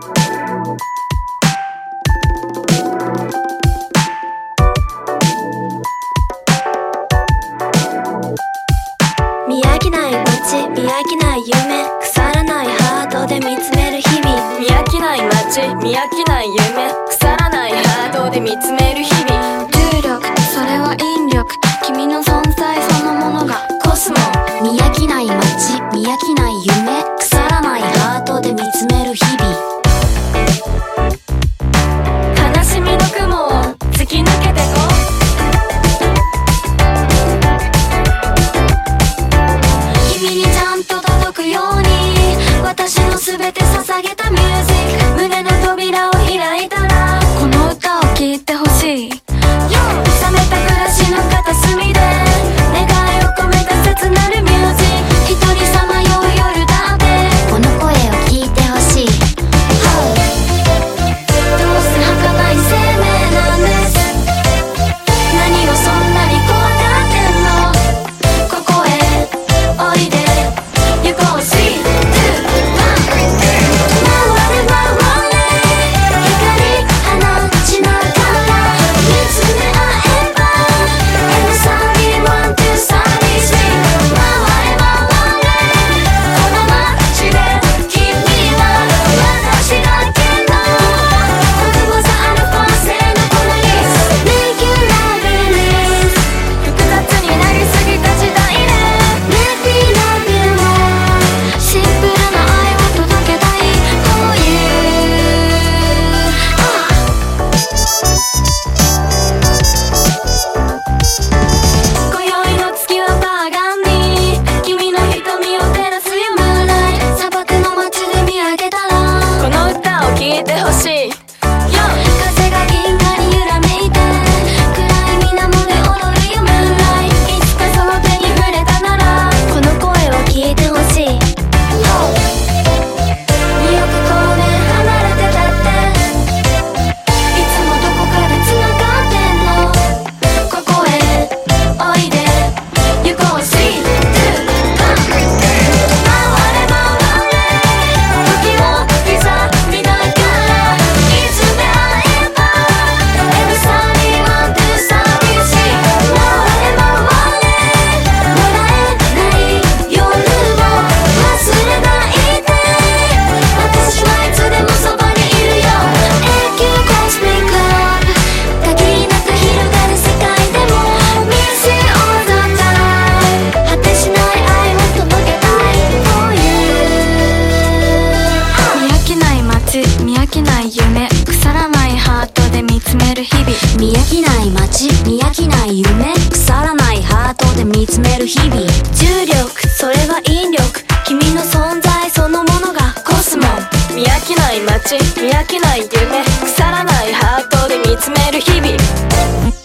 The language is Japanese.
見飽きない街見飽きない夢腐らないハートで見つめる日々。見飽きない街見きない腐らないハートで見つめる日々。夢。腐らないハートで見つめる日々。見飽きない街。見飽きない夢。腐らないハートで見つめる日々。重力。それは引力。君の存在。そのものがコスモ。見飽きない街。見飽きない夢。腐らないハートで見つめる日々。